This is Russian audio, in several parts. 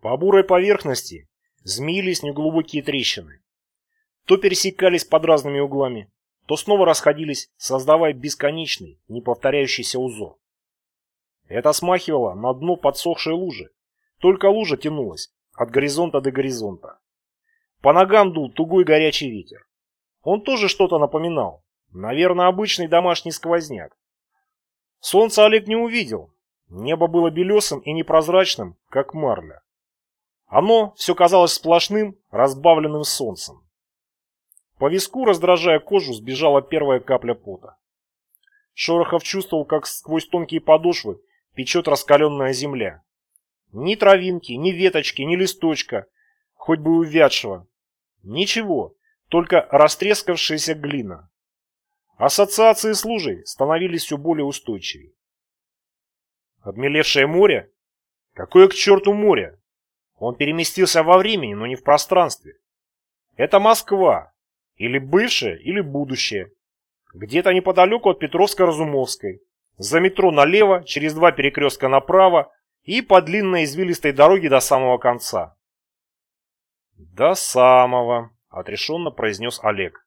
По бурой поверхности змеились неглубокие трещины. То пересекались под разными углами, то снова расходились, создавая бесконечный, неповторяющийся узор. Это смахивало на дно подсохшей лужи. Только лужа тянулась от горизонта до горизонта. По ногам дул тугой горячий ветер. Он тоже что-то напоминал. Наверное, обычный домашний сквозняк. Солнца Олег не увидел. Небо было белесым и непрозрачным, как марля. Оно все казалось сплошным, разбавленным солнцем. По виску, раздражая кожу, сбежала первая капля пота. Шорохов чувствовал, как сквозь тонкие подошвы печет раскаленная земля. Ни травинки, ни веточки, ни листочка, хоть бы увядшего. Ничего, только растрескавшаяся глина. Ассоциации с лужей становились все более устойчивее. Обмелевшее море? Какое к черту море? Он переместился во времени, но не в пространстве. Это Москва. Или бывшее, или будущее. Где-то неподалеку от Петровско-Разумовской. За метро налево, через два перекрестка направо и по длинной извилистой дороге до самого конца. «До самого», — отрешенно произнес Олег.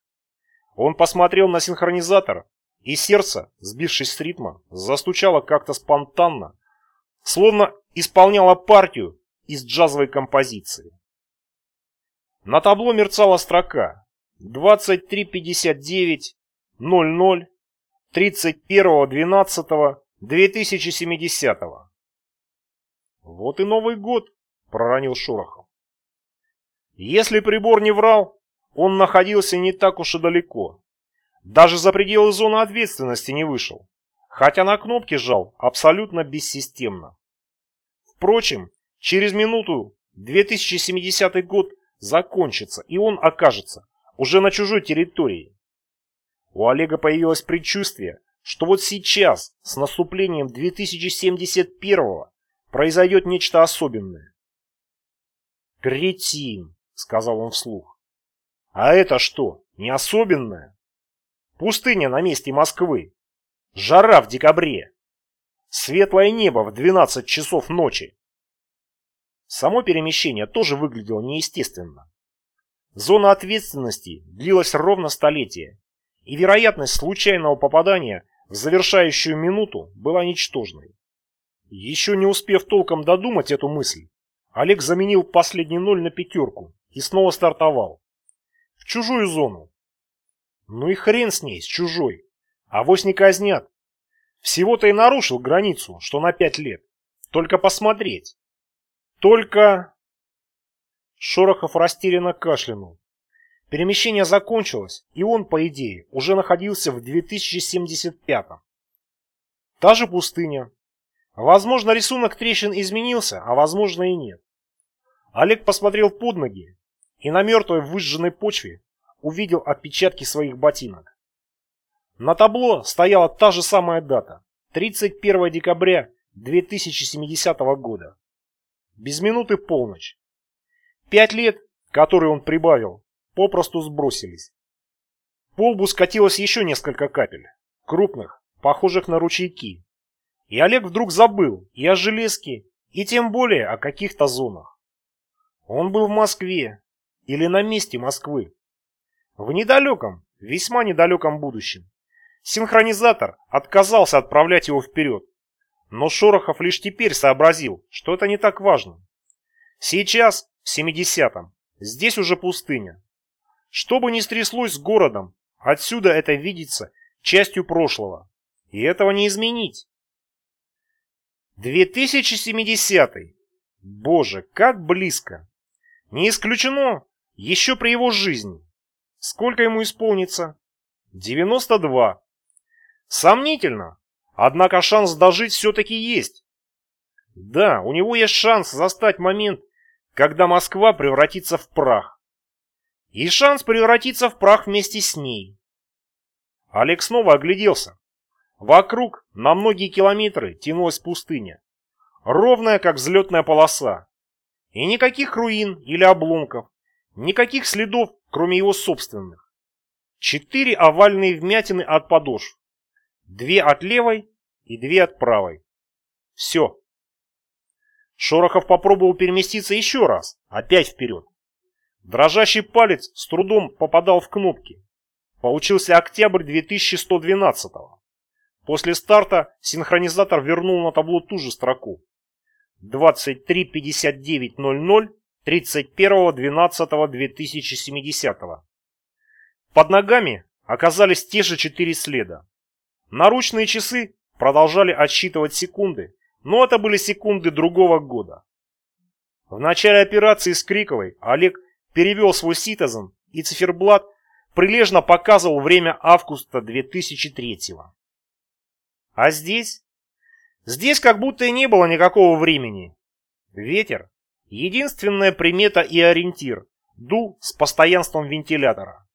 Он посмотрел на синхронизатор, и сердце, сбившись с ритма, застучало как-то спонтанно, словно исполняло партию из джазовой композиции. На табло мерцала строка 2359 00 31.12.2070. Вот и Новый год, проронил Шорохов. Если прибор не врал, он находился не так уж и далеко. Даже за пределы зоны ответственности не вышел, хотя на кнопки жал абсолютно бессистемно. Впрочем, через минуту 2070 год закончится, и он окажется уже на чужой территории. У Олега появилось предчувствие, что вот сейчас, с наступлением 2071 произойдет нечто особенное. «Кретин», — сказал он вслух. «А это что, не особенное? Пустыня на месте Москвы. Жара в декабре. Светлое небо в 12 часов ночи. Само перемещение тоже выглядело неестественно. Зона ответственности длилась ровно столетие, и вероятность случайного попадания в завершающую минуту была ничтожной. Еще не успев толком додумать эту мысль, Олег заменил последний ноль на пятерку и снова стартовал. В чужую зону. Ну и хрен с ней, с чужой. Авось не казнят. Всего-то и нарушил границу, что на пять лет. Только посмотреть. Только... Шорохов растерянно кашлянул. Перемещение закончилось, и он, по идее, уже находился в 2075-м. Та же пустыня. Возможно, рисунок трещин изменился, а возможно и нет. Олег посмотрел под ноги и на мертвой выжженной почве увидел отпечатки своих ботинок. На табло стояла та же самая дата – 31 декабря 2070 года. Без минуты полночь. Пять лет, которые он прибавил, попросту сбросились. По лбу скатилось еще несколько капель, крупных, похожих на ручейки. И Олег вдруг забыл и о железке, и тем более о каких-то зонах. Он был в Москве или на месте Москвы. В недалеком, весьма недалеком будущем. Синхронизатор отказался отправлять его вперед. Но Шорохов лишь теперь сообразил, что это не так важно. Сейчас, в 70-м, здесь уже пустыня. Что бы ни стряслось с городом, отсюда это видится частью прошлого. И этого не изменить. 2070 -й. Боже, как близко. Не исключено, еще при его жизни. Сколько ему исполнится? 92. Сомнительно, однако шанс дожить все-таки есть. Да, у него есть шанс застать момент, когда Москва превратится в прах и шанс превратиться в прах вместе с ней. Олег снова огляделся. Вокруг на многие километры тянулась пустыня, ровная, как взлетная полоса. И никаких руин или обломков, никаких следов, кроме его собственных. Четыре овальные вмятины от подошв. Две от левой и две от правой. Все. Шорохов попробовал переместиться еще раз, опять вперед. Дрожащий палец с трудом попадал в кнопки. Получился октябрь 2112 -го. После старта синхронизатор вернул на табло ту же строку. 23.59.00 31.12.2070. Под ногами оказались те же четыре следа. Наручные часы продолжали отсчитывать секунды, но это были секунды другого года. В начале операции с Криковой Олег перевел свой Citizen и циферблат прилежно показывал время августа 2003 -го. А здесь? Здесь как будто и не было никакого времени. Ветер – единственная примета и ориентир, дул с постоянством вентилятора.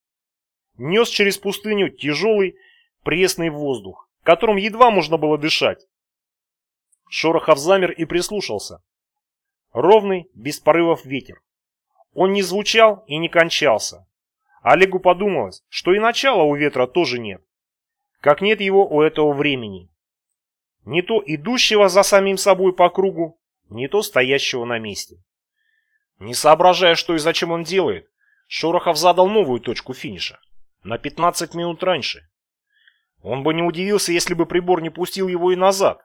Нес через пустыню тяжелый пресный воздух, которым едва можно было дышать. Шорохов замер и прислушался. Ровный, без порывов ветер. Он не звучал и не кончался. Олегу подумалось, что и начала у ветра тоже нет. Как нет его у этого времени. Не то идущего за самим собой по кругу, не то стоящего на месте. Не соображая, что и зачем он делает, Шорохов задал новую точку финиша. На 15 минут раньше. Он бы не удивился, если бы прибор не пустил его и назад.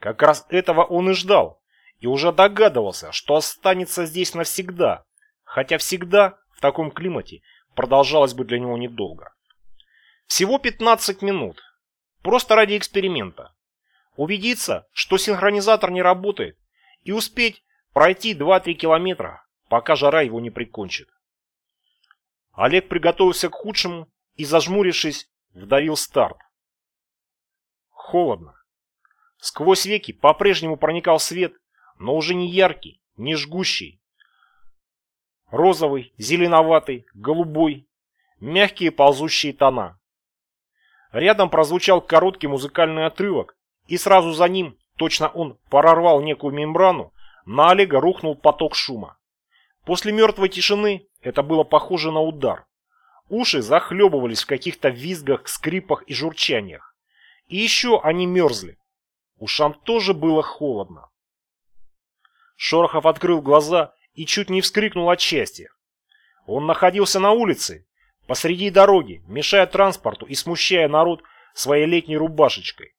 Как раз этого он и ждал, и уже догадывался, что останется здесь навсегда, хотя всегда в таком климате продолжалось бы для него недолго. Всего 15 минут. Просто ради эксперимента. Убедиться, что синхронизатор не работает, и успеть пройти 2-3 километра, пока жара его не прикончит. Олег приготовился к худшему и, зажмурившись, вдавил старт. Холодно. Сквозь веки по-прежнему проникал свет, но уже не яркий, не жгущий. Розовый, зеленоватый, голубой, мягкие ползущие тона. Рядом прозвучал короткий музыкальный отрывок, и сразу за ним, точно он прорвал некую мембрану, на Олега рухнул поток шума. После мертвой тишины это было похоже на удар. Уши захлебывались в каких-то визгах, скрипах и журчаниях. И еще они мерзли. Ушам тоже было холодно. Шорохов открыл глаза и чуть не вскрикнул от счастья. Он находился на улице, посреди дороги, мешая транспорту и смущая народ своей летней рубашечкой.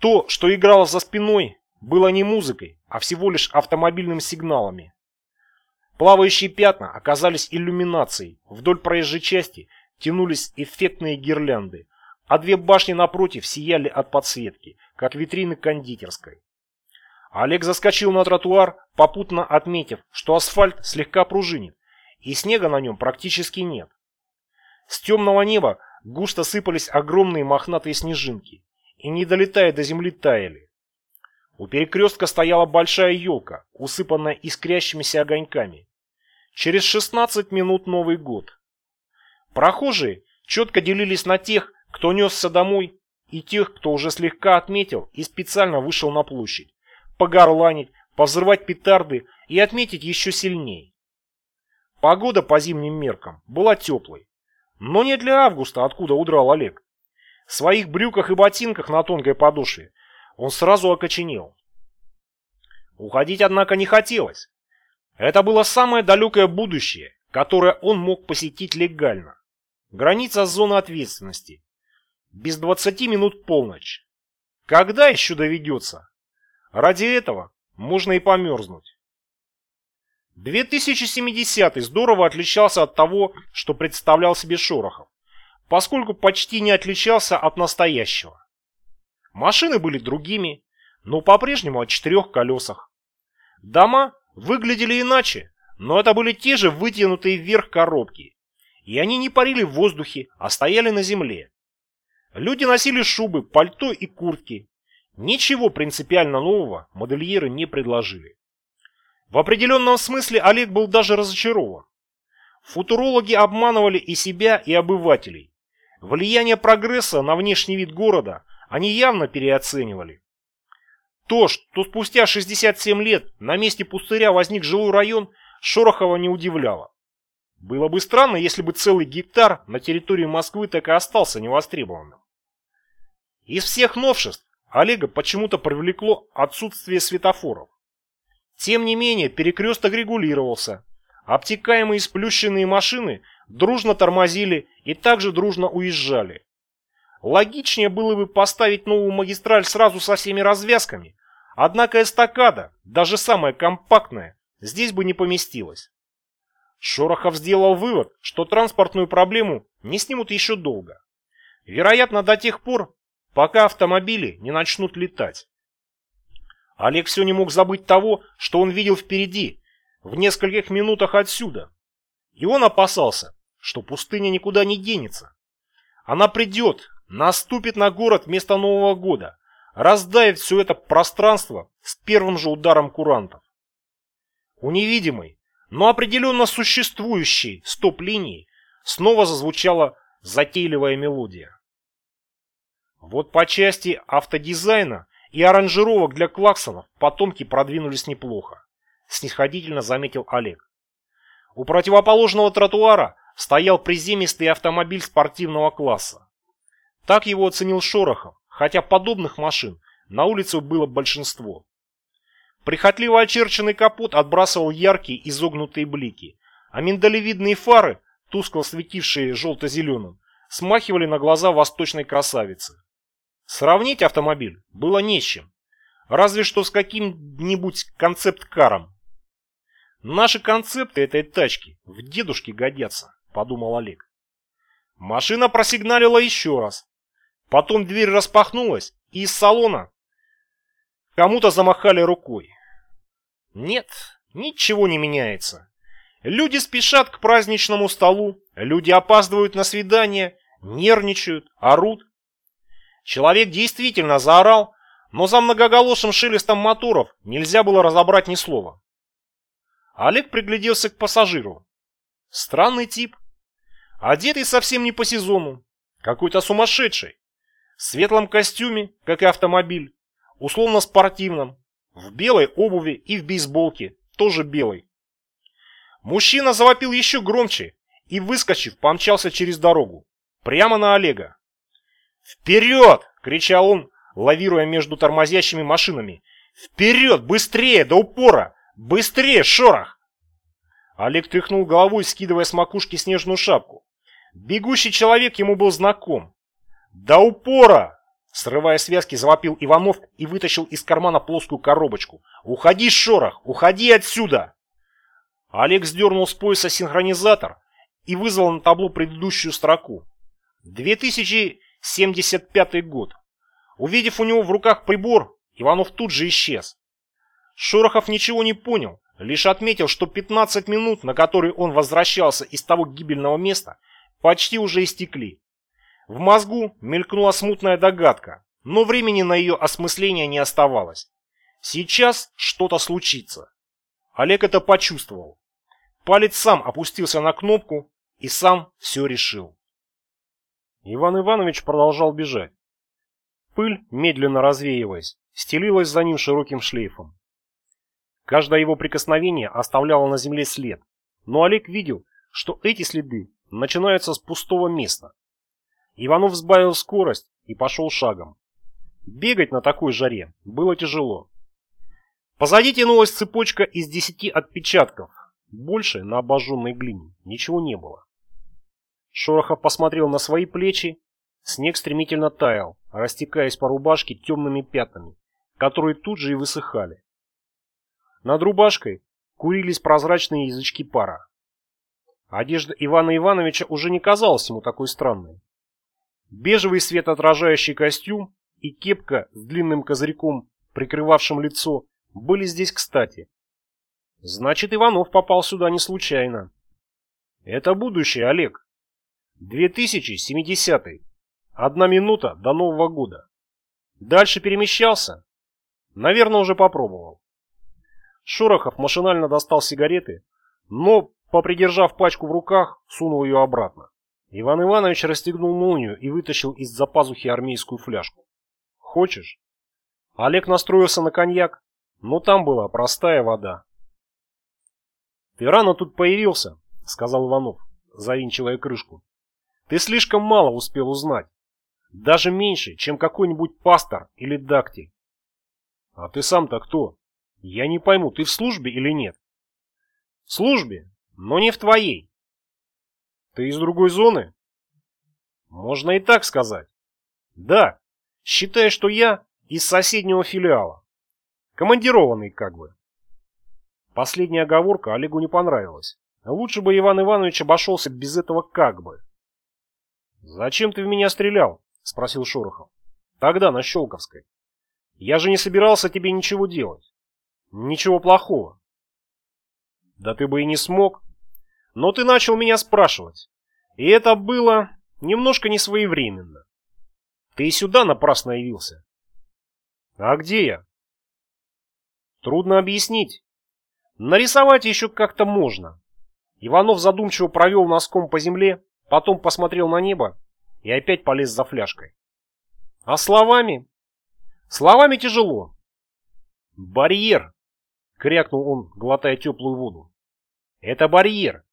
То, что играло за спиной, было не музыкой, а всего лишь автомобильными сигналами. Плавающие пятна оказались иллюминацией. Вдоль проезжей части тянулись эффектные гирлянды, а две башни напротив сияли от подсветки, как витрины кондитерской. Олег заскочил на тротуар, попутно отметив, что асфальт слегка пружинит, и снега на нем практически нет. С темного неба густо сыпались огромные мохнатые снежинки, и, не долетая до земли, таяли. У перекрестка стояла большая елка, усыпанная искрящимися огоньками. Через 16 минут Новый год. Прохожие четко делились на тех, кто несся домой, и тех, кто уже слегка отметил и специально вышел на площадь, погорланить, повзрывать петарды и отметить еще сильнее. Погода по зимним меркам была теплой, но не для августа, откуда удрал Олег. В своих брюках и ботинках на тонкой подошве он сразу окоченел. Уходить, однако, не хотелось. Это было самое далекое будущее, которое он мог посетить легально. Граница зоны ответственности. Без 20 минут полночь. Когда еще доведется? Ради этого можно и померзнуть. 2070 здорово отличался от того, что представлял себе Шорохов, поскольку почти не отличался от настоящего. Машины были другими, но по-прежнему о четырех колесах. Дома выглядели иначе, но это были те же вытянутые вверх коробки. И они не парили в воздухе, а стояли на земле. Люди носили шубы, пальто и куртки. Ничего принципиально нового модельеры не предложили. В определенном смысле Олег был даже разочарован. Футурологи обманывали и себя, и обывателей. Влияние прогресса на внешний вид города они явно переоценивали. То, что спустя 67 лет на месте пустыря возник жилой район, Шорохова не удивляло. Было бы странно, если бы целый гектар на территории Москвы так и остался невостребованным. Из всех новшеств Олега почему-то привлекло отсутствие светофоров. Тем не менее, перекресток регулировался. Обтекаемые сплющенные машины дружно тормозили и также дружно уезжали. Логичнее было бы поставить новую магистраль сразу со всеми развязками, однако эстакада, даже самая компактная, здесь бы не поместилась. Шорохов сделал вывод, что транспортную проблему не снимут еще долго. Вероятно, до тех пор, пока автомобили не начнут летать. Олег все не мог забыть того, что он видел впереди, в нескольких минутах отсюда. И он опасался, что пустыня никуда не денется. Она придет, наступит на город вместо Нового года, раздавит все это пространство с первым же ударом курантов. У невидимой, но определенно существующей стоп-линии снова зазвучала затейливая мелодия. Вот по части автодизайна и аранжировок для клаксонов потомки продвинулись неплохо, снисходительно заметил Олег. У противоположного тротуара стоял приземистый автомобиль спортивного класса. Так его оценил Шорохов, хотя подобных машин на улице было большинство. Прихотливо очерченный капот отбрасывал яркие изогнутые блики, а миндалевидные фары, тускло светившие желто-зеленым, смахивали на глаза восточной красавицы. Сравнить автомобиль было не с чем, разве что с каким-нибудь концепт-каром. Наши концепты этой тачки в дедушке годятся, подумал Олег. Машина просигналила еще раз. Потом дверь распахнулась, и из салона кому-то замахали рукой. Нет, ничего не меняется. Люди спешат к праздничному столу, люди опаздывают на свидание, нервничают, орут. Человек действительно заорал, но за многоголосым шелестом моторов нельзя было разобрать ни слова. Олег пригляделся к пассажиру. Странный тип. Одетый совсем не по сезону. Какой-то сумасшедший. В светлом костюме, как и автомобиль. Условно спортивном. В белой обуви и в бейсболке, тоже белой. Мужчина завопил еще громче и, выскочив, помчался через дорогу. Прямо на Олега. «Вперед!» — кричал он, лавируя между тормозящими машинами. «Вперед! Быстрее! До упора! Быстрее, шорох!» Олег тряхнул головой, скидывая с макушки снежную шапку. Бегущий человек ему был знаком. «До упора!» Срывая связки, завопил Иванов и вытащил из кармана плоскую коробочку. «Уходи, шорох! Уходи отсюда!» Олег сдернул с пояса синхронизатор и вызвал на табло предыдущую строку. 2075 год. Увидев у него в руках прибор, Иванов тут же исчез. Шорохов ничего не понял, лишь отметил, что 15 минут, на которые он возвращался из того гибельного места, почти уже истекли. В мозгу мелькнула смутная догадка, но времени на ее осмысление не оставалось. Сейчас что-то случится. Олег это почувствовал. Палец сам опустился на кнопку и сам все решил. Иван Иванович продолжал бежать. Пыль, медленно развеиваясь, стелилась за ним широким шлейфом. Каждое его прикосновение оставляло на земле след, но Олег видел, что эти следы начинаются с пустого места, Иванов сбавил скорость и пошел шагом. Бегать на такой жаре было тяжело. Позади тянулась цепочка из десяти отпечатков. Больше на обожженной глине ничего не было. Шорохов посмотрел на свои плечи. Снег стремительно таял, растекаясь по рубашке темными пятнами, которые тут же и высыхали. Над рубашкой курились прозрачные язычки пара. Одежда Ивана Ивановича уже не казалась ему такой странной. Бежевый светоотражающий костюм и кепка с длинным козырьком, прикрывавшим лицо, были здесь кстати. Значит, Иванов попал сюда не случайно. Это будущее, Олег. 2070. Одна минута до Нового года. Дальше перемещался? Наверное, уже попробовал. Шорохов машинально достал сигареты, но, попридержав пачку в руках, сунул ее обратно. Иван Иванович расстегнул молнию и вытащил из-за пазухи армейскую фляжку. «Хочешь?» Олег настроился на коньяк, но там была простая вода. «Ты рано тут появился», — сказал Иванов, завинчивая крышку. «Ты слишком мало успел узнать. Даже меньше, чем какой-нибудь пастор или дактиль». «А ты сам-то кто?» Я не пойму, ты в службе или нет? В службе, но не в твоей. Ты из другой зоны? Можно и так сказать. Да, считай, что я из соседнего филиала. Командированный как бы. Последняя оговорка Олегу не понравилась. Лучше бы Иван Иванович обошелся без этого как бы. «Зачем ты в меня стрелял?» — спросил Шорохов. «Тогда, на Щелковской. Я же не собирался тебе ничего делать. Ничего плохого». «Да ты бы и не смог. Но ты начал меня спрашивать. И это было немножко не своевременно. Ты и сюда напрасно явился. А где я? Трудно объяснить. Нарисовать еще как-то можно. Иванов задумчиво провел носком по земле, потом посмотрел на небо и опять полез за фляжкой. А словами? Словами тяжело. Барьер, крякнул он, глотая теплую воду. Это барьер.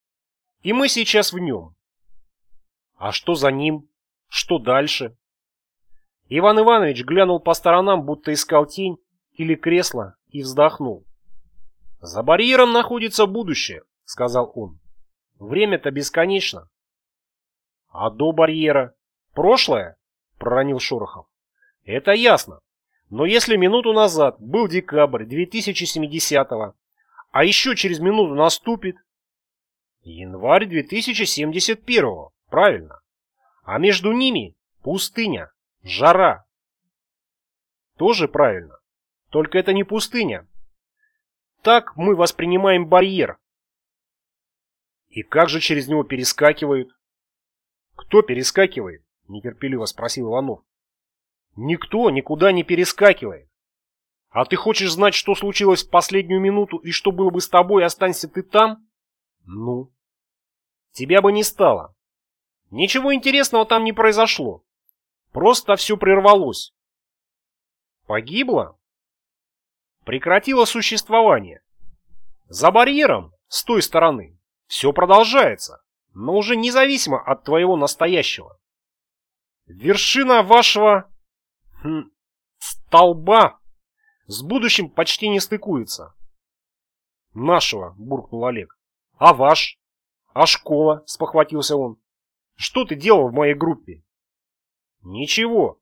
И мы сейчас в нем. А что за ним? Что дальше? Иван Иванович глянул по сторонам, будто искал тень или кресло, и вздохнул. «За барьером находится будущее», — сказал он. «Время-то бесконечно». «А до барьера? Прошлое?» — проронил Шорохов. «Это ясно. Но если минуту назад был декабрь 2070-го, а еще через минуту наступит январь 2071-го, Правильно. А между ними пустыня, жара. Тоже правильно. Только это не пустыня. Так мы воспринимаем барьер. И как же через него перескакивают? Кто перескакивает? Нетерпеливо спросил Иванов. Никто никуда не перескакивает. А ты хочешь знать, что случилось в последнюю минуту и что было бы с тобой, останься ты там? Ну? Тебя бы не стало. Ничего интересного там не произошло. Просто все прервалось. Погибло? Прекратило существование. За барьером, с той стороны, все продолжается, но уже независимо от твоего настоящего. Вершина вашего хм, столба с будущим почти не стыкуется. Нашего, буркнул Олег. А ваш? А школа? Спохватился он. Что ты делал в моей группе? Ничего.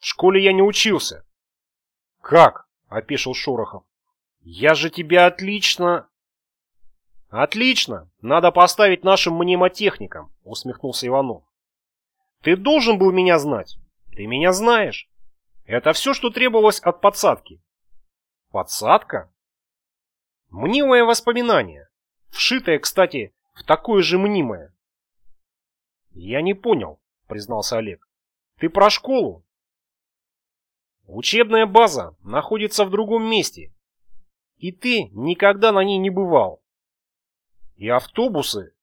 В школе я не учился. Как? Опешил Шорохов. Я же тебя отлично... Отлично. Надо поставить нашим мнемотехникам, усмехнулся Иванов. Ты должен был меня знать. Ты меня знаешь. Это все, что требовалось от подсадки. Подсадка? Мнимое воспоминание. Вшитое, кстати, в такое же мнимое. «Я не понял», — признался Олег. «Ты про школу?» «Учебная база находится в другом месте, и ты никогда на ней не бывал. И автобусы...»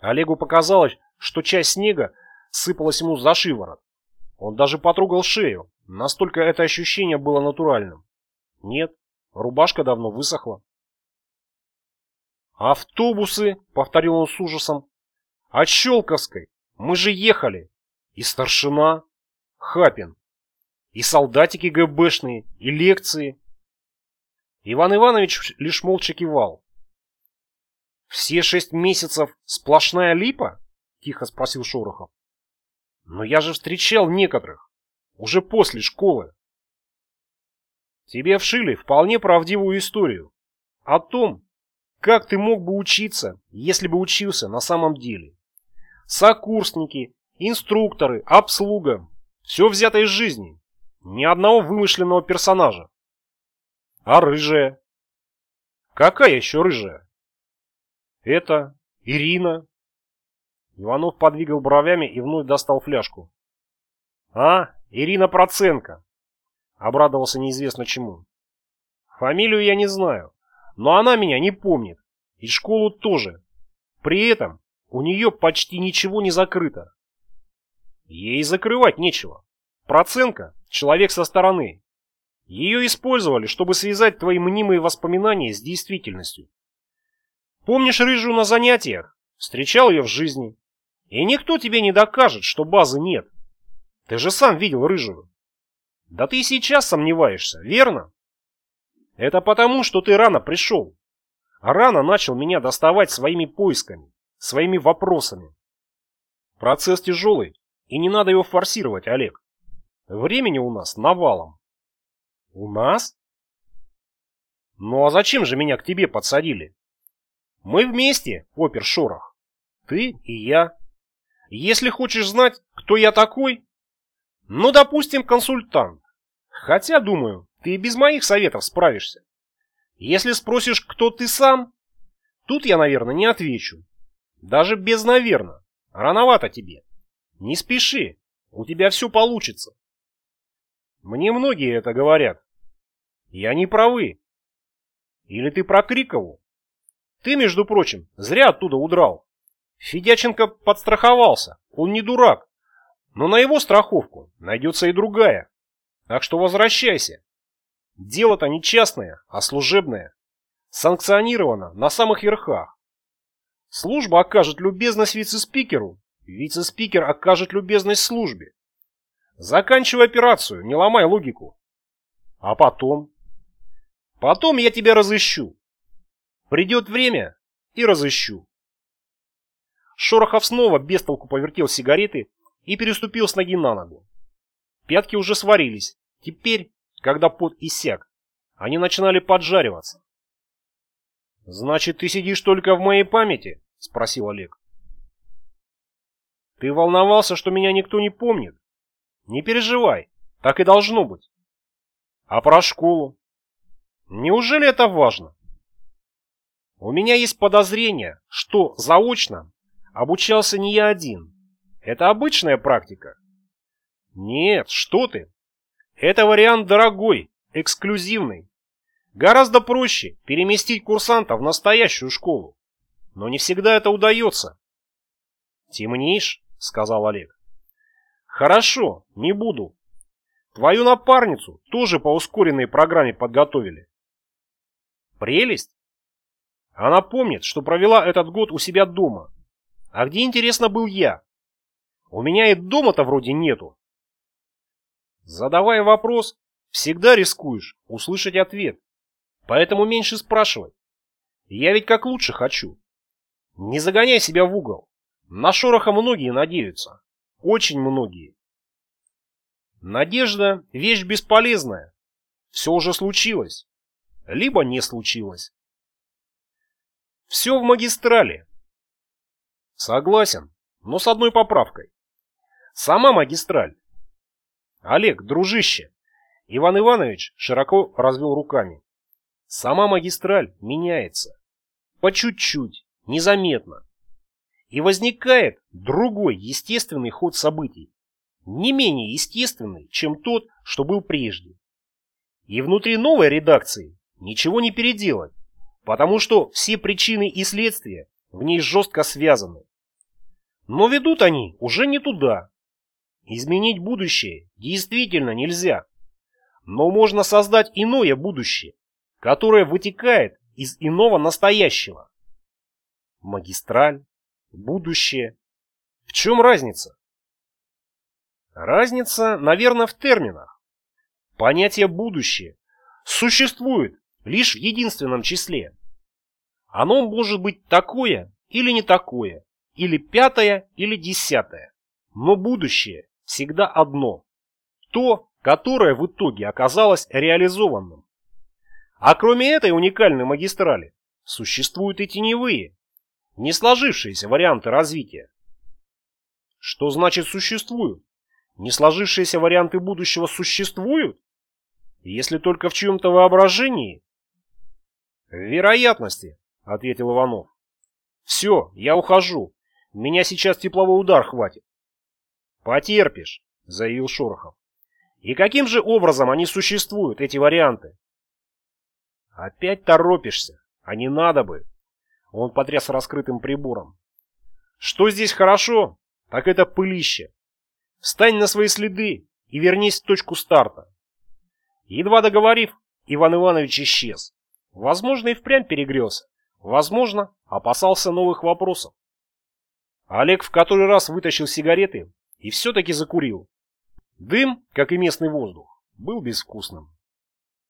Олегу показалось, что часть снега сыпалась ему за шиворот. Он даже потрогал шею, настолько это ощущение было натуральным. Нет, рубашка давно высохла. «Автобусы!» — повторил он с ужасом. «От Щелковской! Мы же ехали. И старшина, Хапин, и солдатики ГБшные, и лекции. Иван Иванович лишь молча кивал. «Все шесть месяцев сплошная липа?» — тихо спросил Шорохов. «Но я же встречал некоторых, уже после школы». «Тебе вшили вполне правдивую историю о том, как ты мог бы учиться, если бы учился на самом деле сокурсники, инструкторы, обслуга. Все взято из жизни. Ни одного вымышленного персонажа. А рыжая? Какая еще рыжая? Это Ирина. Иванов подвигал бровями и вновь достал фляжку. А, Ирина Проценко. Обрадовался неизвестно чему. Фамилию я не знаю, но она меня не помнит. И школу тоже. При этом у нее почти ничего не закрыто. Ей закрывать нечего. Проценко – человек со стороны. Ее использовали, чтобы связать твои мнимые воспоминания с действительностью. Помнишь рыжую на занятиях? Встречал ее в жизни. И никто тебе не докажет, что базы нет. Ты же сам видел рыжую. Да ты сейчас сомневаешься, верно? Это потому, что ты рано пришел. Рано начал меня доставать своими поисками, своими вопросами. Процесс тяжелый, и не надо его форсировать, Олег. Времени у нас навалом. У нас? Ну а зачем же меня к тебе подсадили? Мы вместе, опер Шорох. Ты и я. Если хочешь знать, кто я такой, ну, допустим, консультант. Хотя, думаю, ты без моих советов справишься. Если спросишь, кто ты сам, тут я, наверное, не отвечу. Даже без «наверно». Рановато тебе. Не спеши, у тебя все получится. Мне многие это говорят. Я не правы. Или ты про Крикову? Ты, между прочим, зря оттуда удрал. Федяченко подстраховался, он не дурак. Но на его страховку найдется и другая. Так что возвращайся. Дело-то не частное, а служебное. Санкционировано на самых верхах. Служба окажет любезность вице-спикеру, вице-спикер окажет любезность службе. Заканчивай операцию, не ломай логику. А потом? Потом я тебя разыщу. Придет время и разыщу. Шорохов снова без толку повертел сигареты и переступил с ноги на ногу. Пятки уже сварились. Теперь, когда пот иссяк, они начинали поджариваться. «Значит, ты сидишь только в моей памяти?» — спросил Олег. «Ты волновался, что меня никто не помнит? Не переживай, так и должно быть. А про школу? Неужели это важно? У меня есть подозрение, что заочно обучался не я один, это обычная практика? Нет, что ты. Это вариант дорогой, эксклюзивный. Гораздо проще переместить курсанта в настоящую школу. Но не всегда это удается. «Темнишь?» — сказал Олег. «Хорошо, не буду. Твою напарницу тоже по ускоренной программе подготовили». «Прелесть?» Она помнит, что провела этот год у себя дома. А где, интересно, был я? У меня и дома-то вроде нету. Задавая вопрос, всегда рискуешь услышать ответ. Поэтому меньше спрашивай. Я ведь как лучше хочу. Не загоняй себя в угол. На шороха многие надеются. Очень многие. Надежда – вещь бесполезная. Все уже случилось. Либо не случилось. Все в магистрале. Согласен, но с одной поправкой. Сама магистраль. Олег, дружище. Иван Иванович широко развел руками. Сама магистраль меняется. По чуть-чуть, незаметно. И возникает другой естественный ход событий. Не менее естественный, чем тот, что был прежде. И внутри новой редакции ничего не переделать, потому что все причины и следствия в ней жестко связаны. Но ведут они уже не туда, Изменить будущее действительно нельзя. Но можно создать иное будущее, которое вытекает из иного настоящего. Магистраль, будущее. В чем разница? Разница, наверное, в терминах. Понятие «будущее» существует лишь в единственном числе. Оно может быть такое или не такое, или пятое, или десятое. Но будущее всегда одно. То, которое в итоге оказалось реализованным. А кроме этой уникальной магистрали, существуют и теневые, не сложившиеся варианты развития. Что значит существуют? Не сложившиеся варианты будущего существуют? Если только в чьем-то воображении? Вероятности, ответил Иванов. Все, я ухожу. Меня сейчас тепловой удар хватит. «Потерпишь», — заявил Шорохов. «И каким же образом они существуют, эти варианты?» «Опять торопишься, а не надо бы». Он потряс раскрытым прибором. «Что здесь хорошо, так это пылище. Встань на свои следы и вернись в точку старта». Едва договорив, Иван Иванович исчез. Возможно, и впрямь перегрелся. Возможно, опасался новых вопросов. Олег в который раз вытащил сигареты и все-таки закурил. Дым, как и местный воздух, был безвкусным.